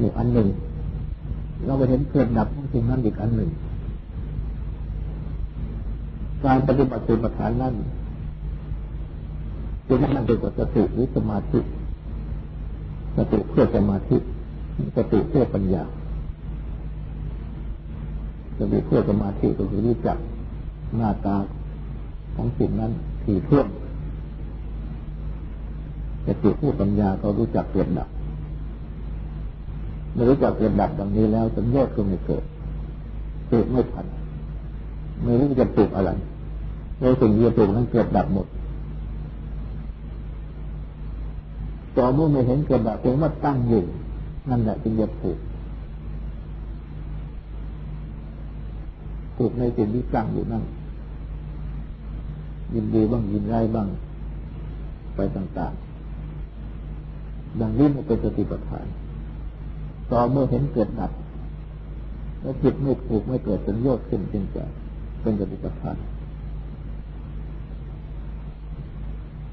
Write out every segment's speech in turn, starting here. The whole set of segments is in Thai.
นี่อันหนึ่ง เราไปเห็นเกิดดับของสิ่งนั้นอีกอันหนึ่ง การปฏิบัติสติปัฏฐานนั้นจะนั่นเป็นสติหรือสมาธิสติเพื่อสมาธิสติเพื่อปัญญาสติเพื่อสมาธิก็คือรู้จักหน้าตาของสิ่งนั้นถี่ถ้วนสติเพื่อปัญญาก็รู้จักเกิดดับ เมื่อรู้จักเกิดดับดังนี้แล้วสัญญาก็ไม่เกิดเกิดไม่ทันไม่รู้จะปลูกอะไรในสิ่งที่จะปลูกนั้นเกิดดับหมดต่อเมื่อไม่เห็นเกิดดับเพียงว่าตั้งอยู่นั่นแหละจึงจะปลูกปลูกในสิ่งที่ตั้งอยู่นั่นยินดีบ้างยินร้ายบ้าง ไปต่างๆ ดังนี้มันเป็นสติปัฏฐาน ต่อเมื่อเห็นเกิดดับแล้วจิตไม่ถูกไม่เกิดสัญญาขึ้นจึงจะเป็นสติปัฏฐาน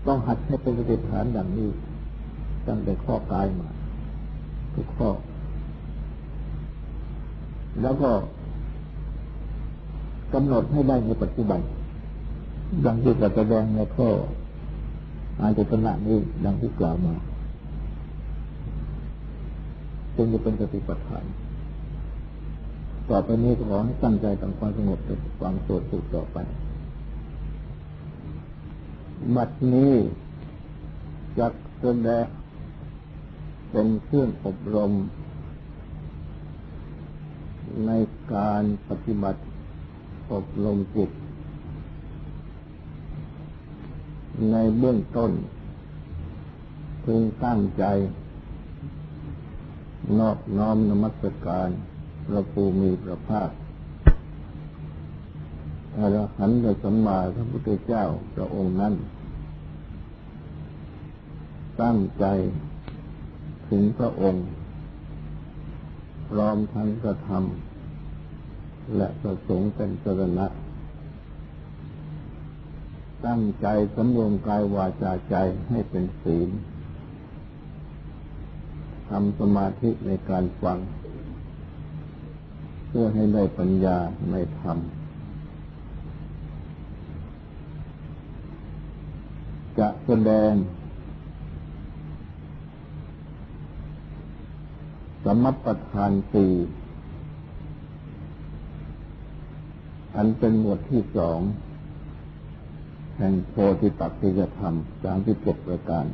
ต้องหัดให้เป็นสติปัฏฐานดังนี้ตั้งแต่ข้อกายมาทุกข้อ แล้วก็กำหนดให้ได้ในปัจจุบันดังที่จะแสดงในข้ออาจตนะนี้ดังที่กล่าวมา จึงจะเป็นสติปัฏฐาน ต่อไปนี้ขอให้ตั้งใจทำความสงบในความสดสุขต่อไปบัดนี้จักแสดงเป็นเครื่องอบรม ในการปฏิบัติอบรมจิตในเบื้องต้นพึงตั้งใจ นอบน้อมนมัสการพระภูมิพระภาคอรหันตสัมมาพระพุทธเจ้าพระองค์นั้น ตั้งใจถึงพระองค์ พร้อมทั้งกระทำและประสงค์เป็นสรณะ ตั้งใจสำรวมกายวาจาใจให้เป็นศีล ทำสมาธิในการฟัง เพื่อให้ได้ปัญญาในธรรมจะแสดง สมปทานสี่อันเป็นหมวดที่สอง แห่งโพธิปักจิยธรรมสามที่เจ็ดประการ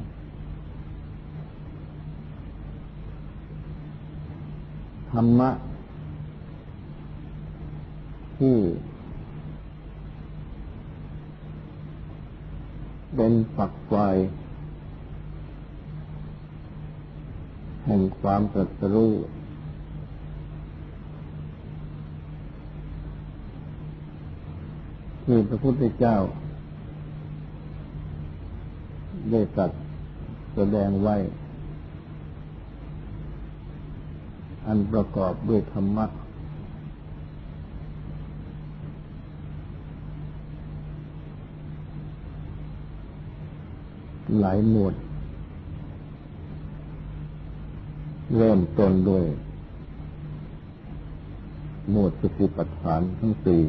ธรรมะ ที่เป็นปักไฟแห่งความตรัสรู้ที่พระพุทธเจ้า ได้ตรัสแสดงไว้ อันประกอบด้วยธรรมะหลายหมวด เริ่มต้นด้วยหมวดสติปัฏฐานทั้งสี่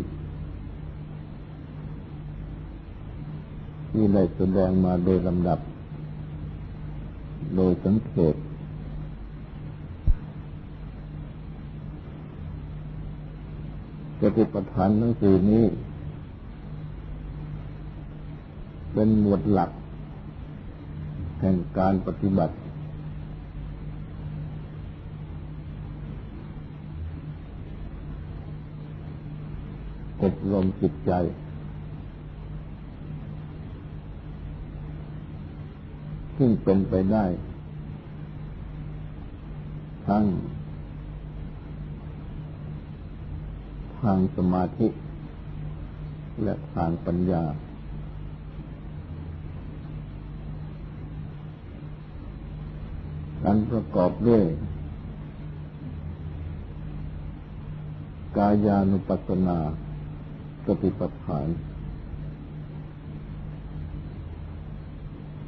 ที่ได้แสดงมาโดยลำดับ โดยสังเกต สติปัฏฐานทั้งสี่นี้ เป็นหมวดหลัก แห่งการปฏิบัติ อบรมจิตใจ ซึ่งเป็นไปได้ ทั้ง ทางสมาธิ และทางปัญญา การประกอบด้วย กายานุปัสสนาสติปัฏฐาน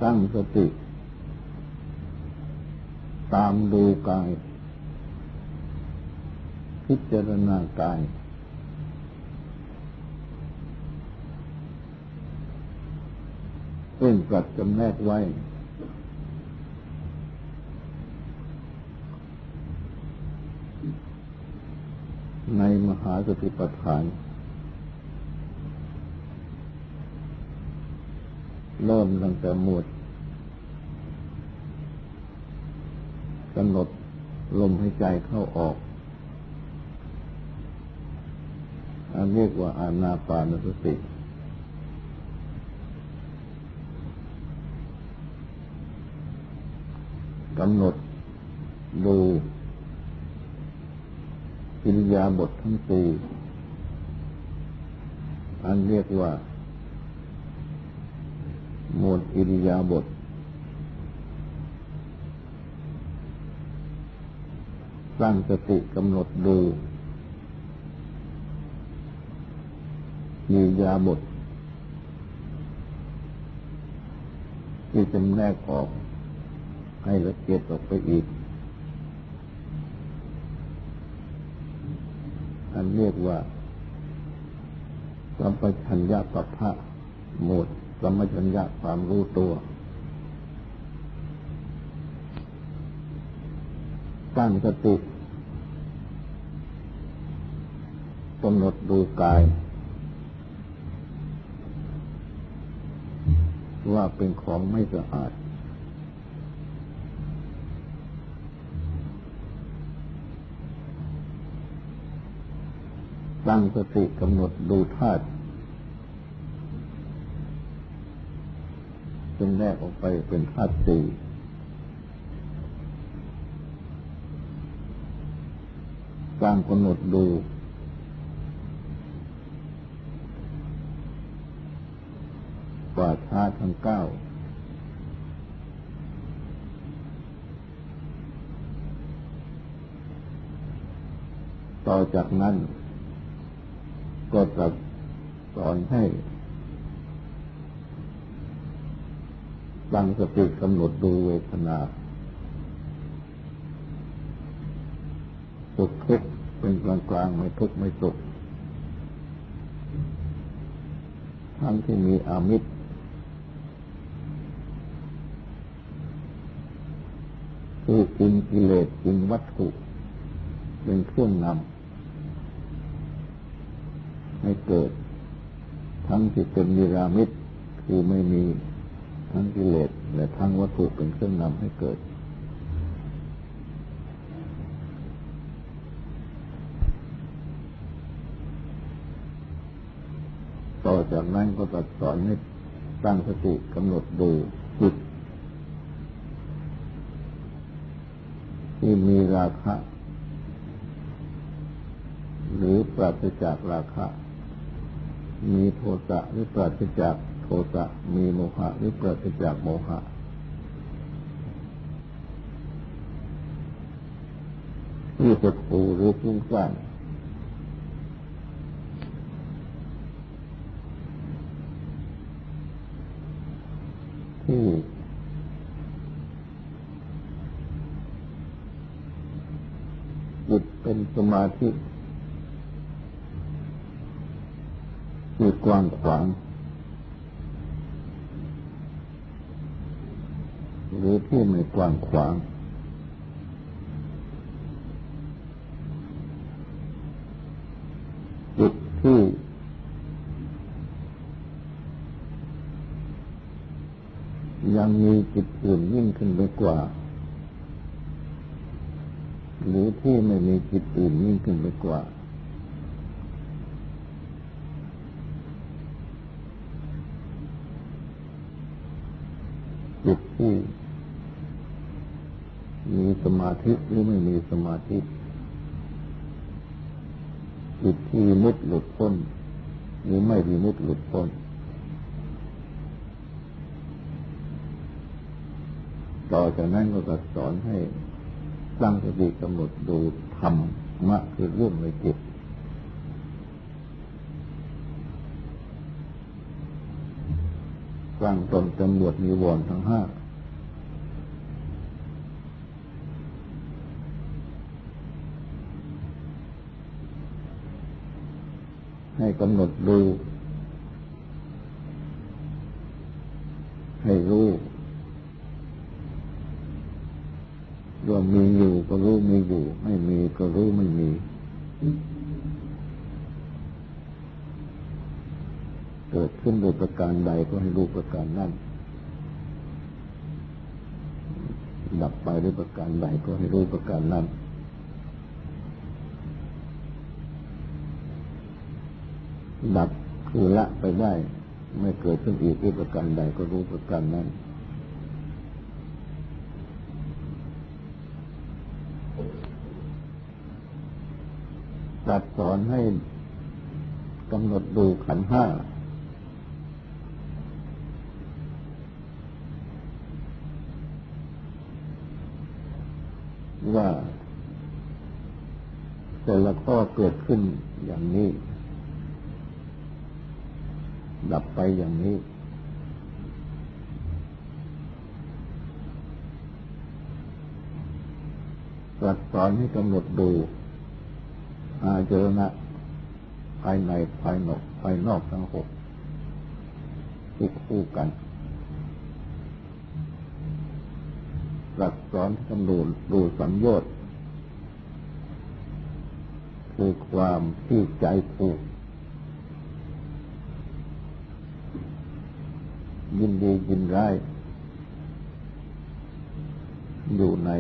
ตั้งสติ ตามดูกาย พิจารณากาย ซึ่งกัดจำแนกไว้ ในมหาสติปัฏฐาน เริ่มตั้งแต่หมวดกำหนดลมหายใจเข้าออก อันเรียกว่าอานาปานสติ กำหนดดูอิริยาบททั้งสี่อันเรียกว่า หมวดอิริยาบทตั้งสติกำหนดดูอิริยาบทที่จำแนกออก ให้ละเอียดออกไปอีก อันเรียกว่าสัมปชัญญะปัพะหมดสัมปชัญญะความรู้ตัว ตั้งสติกำหนดดูกาย ว่าเป็นของไม่สะอาด ตั้งสติกำหนดดูธาตุจนแรกออกไปเป็นธาตุสี่ตั้งกำหนดดู ป่าช้าทั้งเก้า ต่อจากนั้น ก็จะสอนให้ตั้งสติกำหนดดูเวทนาสุขทุกข์เป็นกลางกลางไม่ทุกข์ไม่สุขทั้งที่มีอามิตรคืออินกิเลสอินวัตถุ เป็นเครื่องนำ ให้เกิด ทั้งที่เป็นนิรามิตคือไม่มีทั้งกิเลสและทั้งวัตถุเป็นเครื่องนำให้เกิด ต่อจากนั้นก็ตัดสอนให้ตั้งสติกำหนดดูจิตที่มีราคะ หรือปราศจากราคะ มีโทสะหรือปราศจากโทสะมีโมหะหรือปราศจากโมหะที่หดหูหรือฟุ้งซ่านที่จิตเป็นสมาธิคือ กว้างขวาง หรือที่ไม่กว้างขวางจุดที่ยังมีจิตอื่นยิ่งขึ้นไปกว่า หรือที่ไม่มีจิตอื่นยิ่งขึ้นไปกว่าจิตที่ มีสมาธิหรือไม่มีสมาธิจิตที่มุดหลุดพ้น หรือไม่มีมุดหลุดพ้น ต่อจากนั้นก็จะสอนให้ตั้งสติกำหนดดูธรรมะคือเรื่องในจิตตั้งตนจำรวจมีวรทั้งห้า ให้กำหนดดูให้รู้รวมมีอยู่ก็รู้มีอยู่ ไม่มีก็รู้ไม่มี เกิดขึ้นโดยประการใดก็ให้รู้ประการนั้นดับไปด้วยประการใดก็ให้รู้ประการนั้น ดับคือละไปได้ ไม่เกิดขึ้นอีกด้วยประการใดก็รู้ประการนั้นตัดสอนให้กำหนดดูขันห้า ว่าแต่ละข้อเกิดขึ้นอย่างนี้ ดับไปอย่างนี้ ตรัสสอนให้กำหนดดูอาเจรณะภายในภายนอกภายนอกทั้งหกทุกคู่กันหลักสอนกำดูดูสัมโยชน์คือความที่ใจผูก ยินดียินร้าย อยู่ใน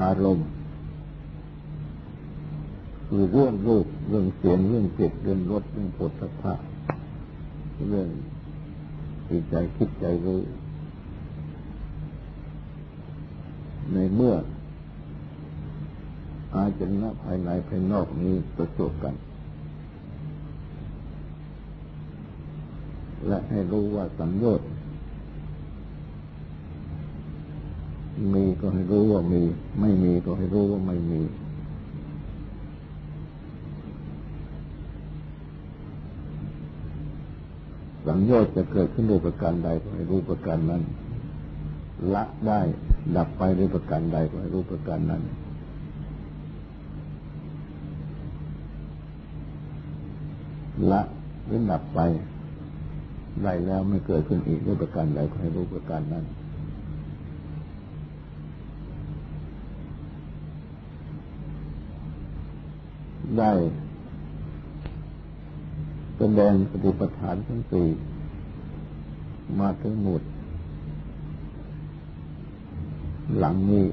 อารมณ์คือเรื่องรูปเรื่องเสียงเรื่องเจ็บเรื่องรสเรื่องผลสัพพะเรื่องจิตใจคิดใจรู้ในเมื่ออาจนะภายในภายนอกนี้ประจบกัน และให้รู้ว่าสังโยชน์มีก็ให้รู้ว่ามี ไม่มีก็ให้รู้ว่าไม่มี สังโยชน์จะเกิดขึ้นด้วยประการใดก็ให้รู้ประการนั้น ละได้ดับไปด้วยประการใดก็ให้รู้ประการนั้นละหรือดับไป ได้แล้วไม่เกิดขึ้นอีกด้วยประการใดก็ให้รู้ประการนั้นได้แสดงปฏิปทานทั้งสี่มาทั้งหมด หลังนี้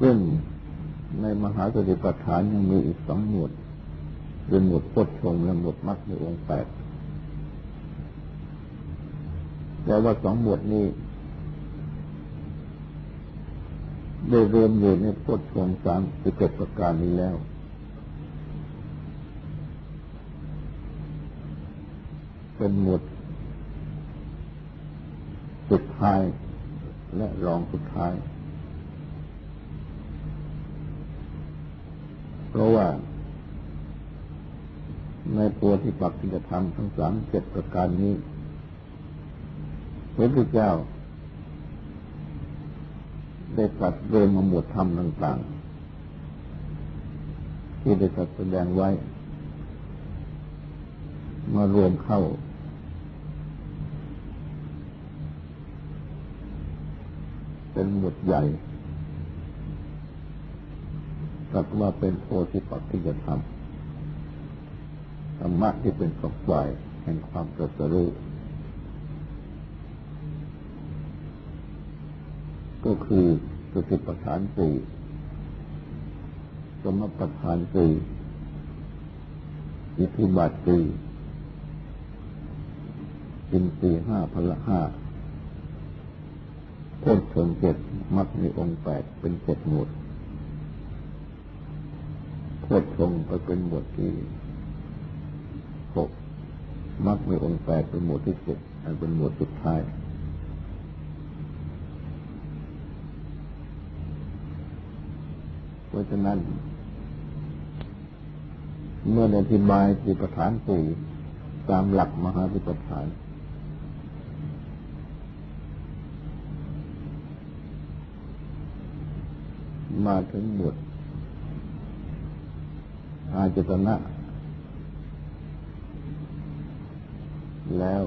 ซึ่งในาสติปัฏฐานยังมีอีกสองหมวดเป็นหมวดพุทธงและหมวดมรรคในองค์แปดแต่ว่าสองบทนี้ได้รวมอยู่ในพุทธองสามสิบเจ็ดประการนี้แล้ว เป็นหมวดสุดท้ายและรองสุดท้าย เพราะว่า ในตัวที่ปักที่จะทำทั้งสามเจ็ดประการนี้พระพุทธเจ้า ได้ตรัสเรื่องมหมวดธรรมต่าง ๆ ที่ได้ตรัสแสดงไว้ มารวมเข้า เป็นหมวดใหญ่ ตรัสว่าเป็นโพธิปักที่จะทำธรรมะที่เป็นฝักฝ่ายแห่งความตรัสรู้ก็คือสติปัฏฐานสี่สมปัฏฐานสี่อิทธิบาทสี่อินทรีห้าพละห้าโพชฌงเจ็ดมัดในองค์แปดเป็นเจ็ดหมวด โพชฌงก็เป็นหมวดที่หกมัดในองค์แปดเป็นหมวดที่เจ็ดอันเป็นหมวดสุดท้าย เพราะฉะนั้น เมื่ออธิบายสิปฐานสี่ตามหลักมหาวิปฐานมาถึงบท อาจตนะ แล้ว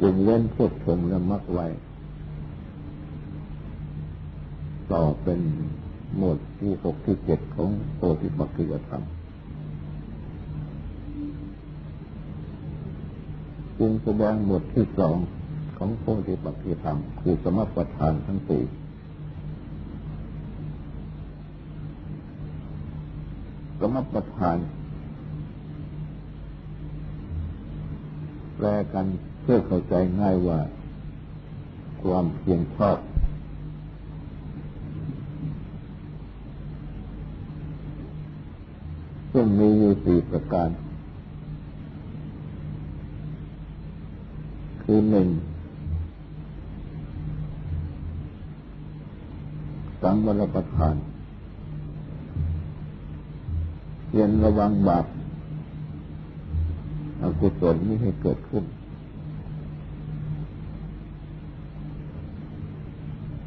จึงเล่นพุทธงและมักไว้ ต่อเป็นหมวดที่หกที่เจ็ดของโพธิปักขิยธรรมจึงแสดงบทที่สองของโพธิปักขิธรรม คือสมปทานทั้งสี่ สมปทาน แปลกันเพื่อเข้าใจง่ายว่า ความเพียงชอบ ซึ่งมีอยู่สี่ประการ คือหนึ่งสังวรประทาน เรียนระวังบาปอกุศลไม่ให้เกิดขึ้น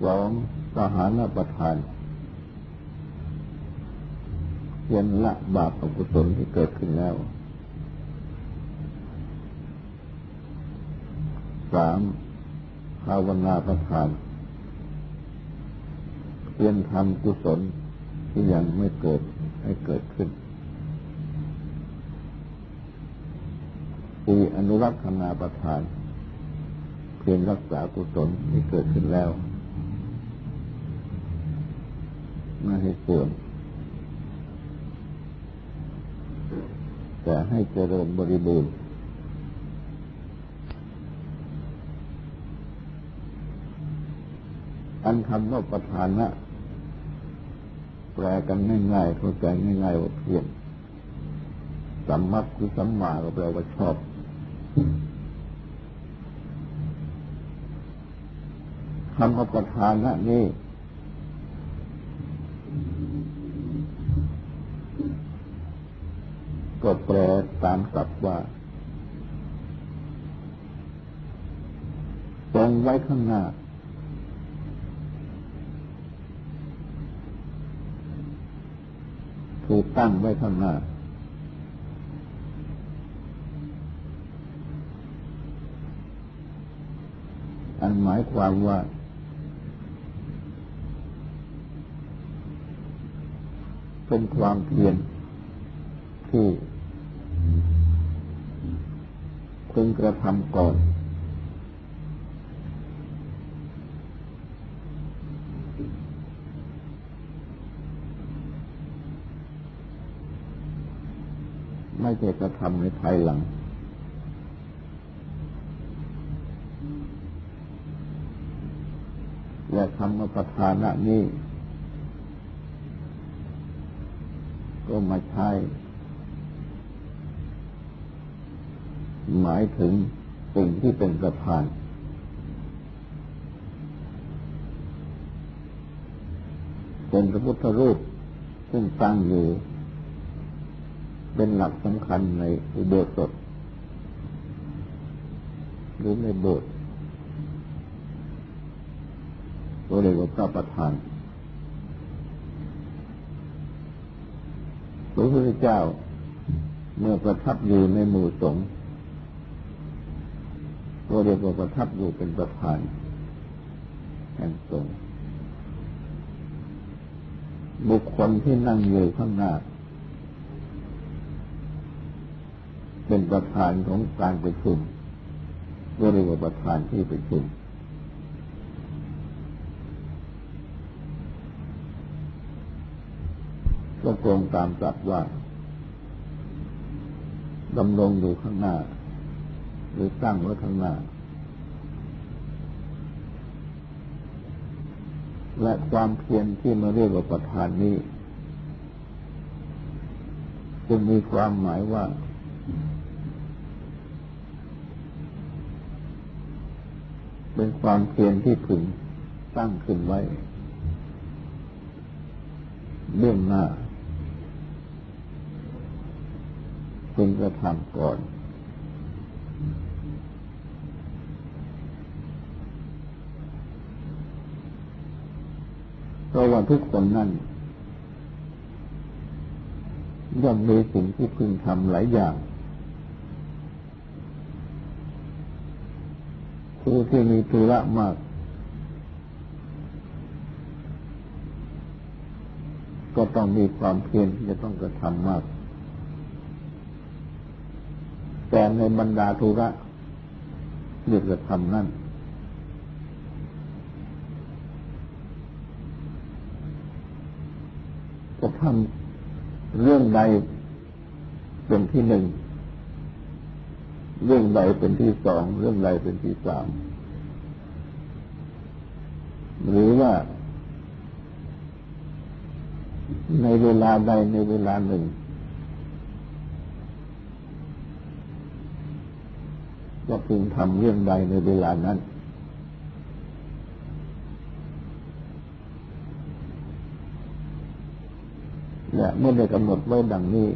สองสหานประทานเพียนละบาปอกุศลที่เกิดขึ้นแล้วสามภาวนาประทานเพียนทำกุศลที่ยังไม่เกิดให้เกิดขึ้น สี่อนุรักษณาประทาน เพียงรักษากุศลที่เกิดขึ้นแล้วไม่ให้เสื่อมแต่ให้เจริญบริบูรณ์อันคำว่าประธานะแปลกันง่ายๆเข้าใจง่ายๆว่าเพียงสัมมัตคือสัมมาก็แปลว่าชอบ คำว่าประธานะนี่ก็แปลตามศัพท์ว่า ตรงไว้ข้างหน้า ถูกตั้งไว้ข้างหน้า อันหมายความว่า เป็นความเพียรที่พึงกระทำก่อน ไม่ใช่กระทำในภายหลัง และคำว่าประธานะนี้ ก็มาใช้ หมายถึงสิ่งที่เป็นประธานเป็นพระพุทธรูปซึ่งตั้งอยู่ เป็นหลักสำคัญในอุโบสถหรือในโบสถ์ ก็เรียกว่าพระประธานพระพุทธเจ้า เมื่อประทับอยู่ในหมู่สงฆ์ก็เรียกว่าประทับอยู่เป็นประธานแห่งสงฆ์บุคคลที่นั่งอยู่ข้างหน้า เป็นประธานของการประชุมก็เรียกว่าประธานที่ประชุม ก็ตรงตามจัดว่าดำรงอยู่ข้างหน้า หรือตั้งไว้ข้างหน้า และความเพียรที่มาเรียกว่าประธานนี้จึงมีความหมายว่า เป็นความเพียรที่ถึงตั้งขึ้นไว้เบื้องหน้า พึงกระทำก่อน เพราะว่าทุกคนนั่นย่อมมีสิ่งที่พึงทำหลายอย่างผู้ที่มีธุระมาก ก็ต้องมีความเพียรที่จะต้องกระทำมาก แต่ในบรรดาธุระเรียกกระทำนั่น จะทำเรื่องใดเป็นที่หนึ่ง เรื่องใดเป็นที่สอง เรื่องใดเป็นที่สาม หรือว่าในเวลาใดในเวลาหนึ่ง ก็พึงทำเรื่องใดในเวลานั้น และเมื่อได้กำหนดไว้ดังนี้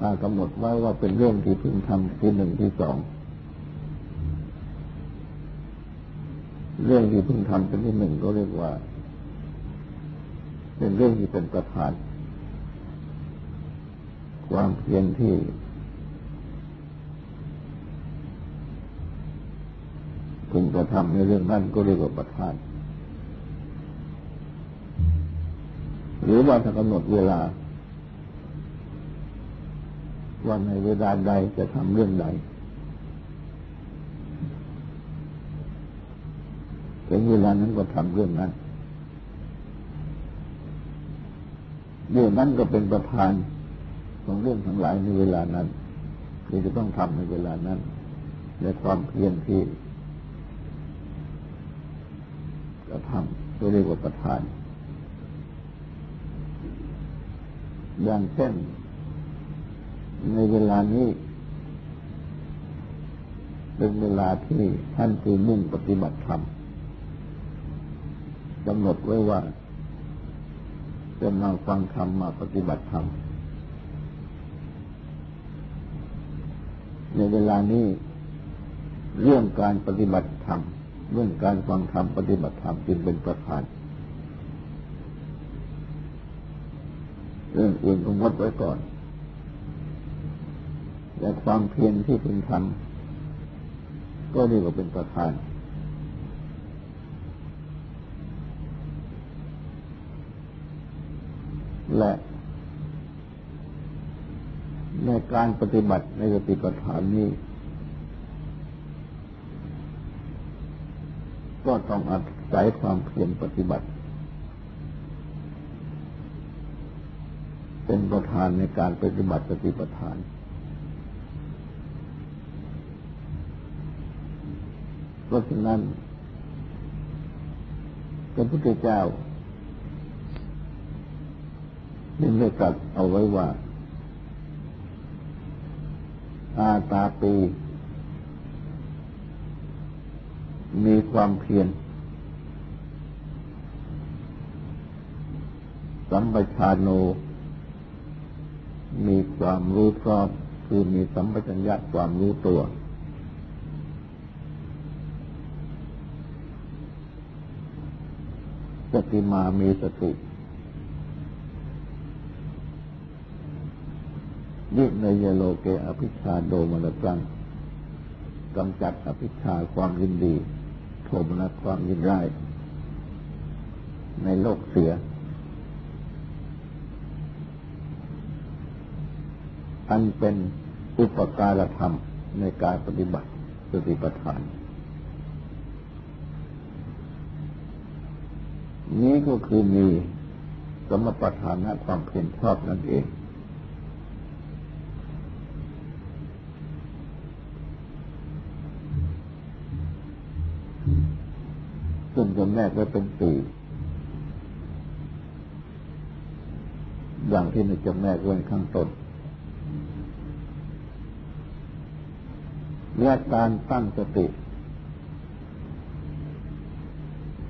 มากำหนดไว้ว่าเป็นเรื่องที่พึงทำที่หนึ่งที่สอง เรื่องที่พึงทำเป็นที่หนึ่งก็เรียกว่า เป็นเรื่องที่เป็นประธาน ความเพียรที่พึง กระทำในเรื่องนั้นก็เรียกว่าประธาน หรือว่าถ้ากำหนดเวลา ว่าในเวลาใดจะทำเรื่องใดถึงเวลานั้นก็ทำเรื่องนั้นเรื่องนั้นก็เป็นประธานของเรื่องทั้งหลายในเวลานั้นที่จะต้องทำในเวลานั้นและความเพียรที่ จะทำตัวเรียกว่าประธาน อย่างเช่น ในเวลานี้เป็นเวลาที่ท่านคือมุ่งปฏิบัติธรรมกำหนดไว้ว่าจะมาฟังธรรมมาปฏิบัติธรรมในเวลานี้เรื่องการปฏิบัติธรรม เรื่องการฟังธรรมปฏิบัติธรรมจึงเป็นประธาน เรื่องอื่นก็งดไว้ก่อน และความเพียรที่พึงทำก็เรียกว่าเป็นประธานและในการปฏิบัติในสติปัฏฐานนี้ ก็ต้องอาศัยความเพียรปฏิบัติ เป็นประธานในการปฏิบัติสติปัฏฐานเพราะฉะนั้นพระพุทธเจ้าได้ได้ตรัสเอาไว้ว่า อาตาปี มีความเพียรสัมปชาโน มีความรู้รอบ คือมีสัมปชัญญะความรู้ตัว สติมามีสติยิในยโลเกอภิชาโดมนจังกำจัดอภิชาความยินดี โทมนัสความยินร้ายในโลกเสียอันเป็นอุปการธรรมในการปฏิบัติสติปัฏฐาน นี้ก็คือมีสมปทานะความเพียรชอบนั่นเอง ซึ่ง จะแนกไว้เป็นสี่อย่างที่นึกจะแนกไว้ข้างต้นและการตั้งสติ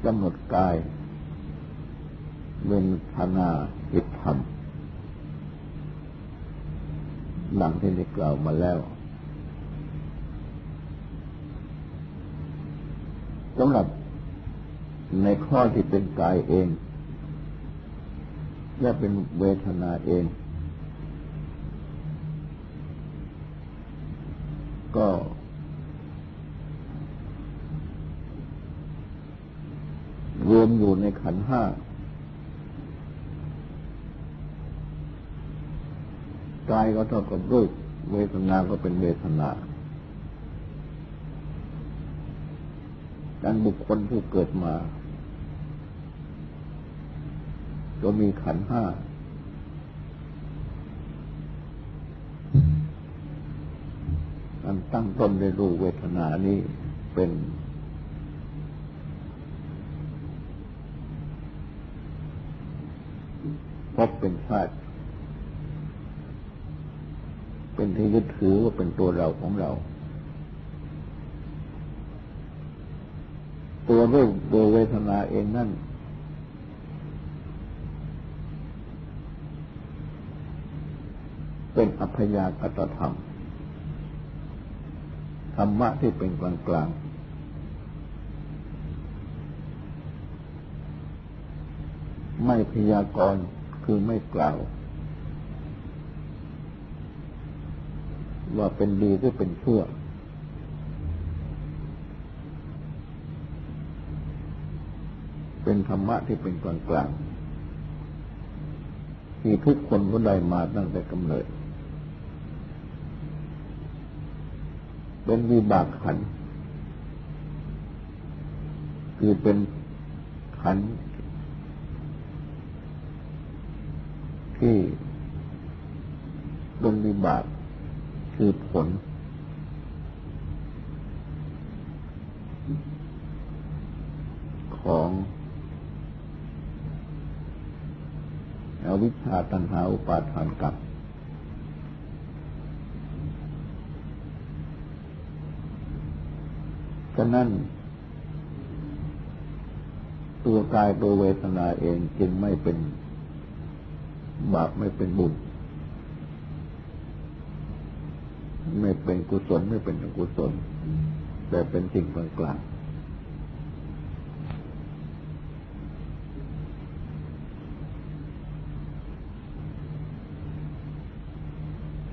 กำหนดกายเวนทนาจิตธรรมหลังที่ได้กล่าวมาแล้วสำหรับ ในข้อที่เป็นกายเอง และเป็นเวทนาเอง ก็ รวมอยู่ในขันห้า กายก็เท่ากับรูป เวทนาก็เป็นเวทนา การบุคคลผู้เกิดมา ก็มีขันห้า อันตั้งต้นในรูปเวทนานี้เป็นพบเป็นชาติเป็นที่ยึดถือว่าเป็นตัวเราของเรา ตัวรูปตัวเวทนาเองนั่น เป็นอัพยากตธรรม ธรรมะที่เป็นกลางกลางไม่พยากรณ์คือไม่กล่าว ว่าเป็นดีหรือเป็นชั่ว เป็นธรรมะที่เป็นกลางกลางที่ทุกคนก็ได้มาตั้งแต่กำเนิด เป็นวิบากขัน คือเป็นขัน ที่เป็นวิบากคือผลของอ วิชชาตัณหาอุปาทานกับ ฉะนั้น ตัวกายตัวเวทนาเองจึงไม่เป็นบาปไม่เป็นบุญ ไม่เป็นกุศลไม่เป็นอกุศล แต่เป็นสิ่งกลางกลาง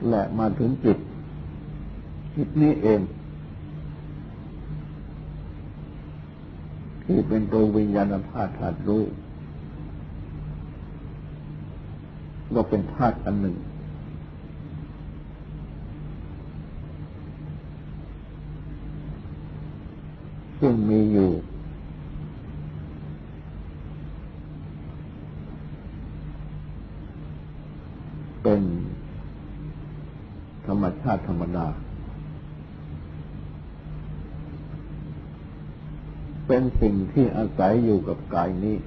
และมาถึงจิต จิตนี้เอง ที่เป็นตัววิญญาณธาตุธาตุรู้ก็เป็นธาตุอันหนึ่ง ซึ่งมีอยู่ เป็นธรรมชาติธรรมดา เป็นสิ่งที่อาศัยอยู่กับกายนี้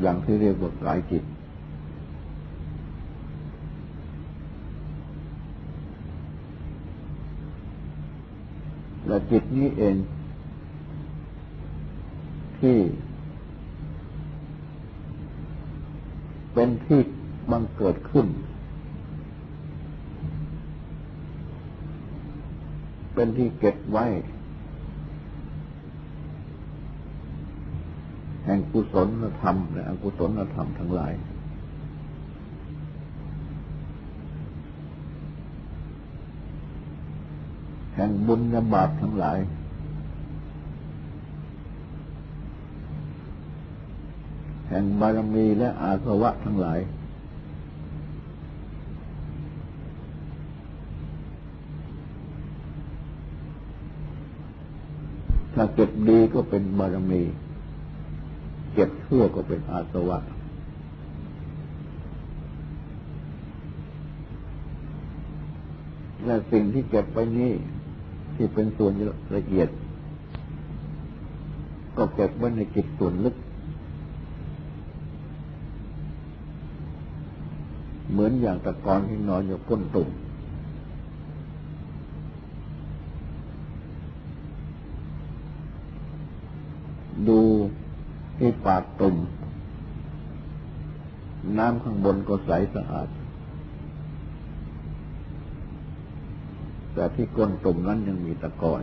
อย่างที่เรียกว่ากายจิต และจิตนี้เอง ที่ เป็นที่บังเกิดขึ้น เป็นที่เก็บไว้ แห่งกุศลธรรม และอกุศลธรรมทั้งหลายแห่งบุญและบาปทั้งหลาย แห่งบารมีและอาสวะทั้งหลาย ถ้าเก็บดีก็เป็นบารมี เก็บชั่วก็เป็นอาสวะ และสิ่งที่เก็บไปนี้ที่เป็นส่วนละเอียด ก็เก็บไว้ในจิตส่วนลึก เหมือนอย่างตะกอนที่นอนอยู่ก้นตุ่มดู ที่ปากตุ่ม น้ำข้างบนก็ใสสะอาด แต่ที่ก้นตุ่มนั้นยังมีตะกอน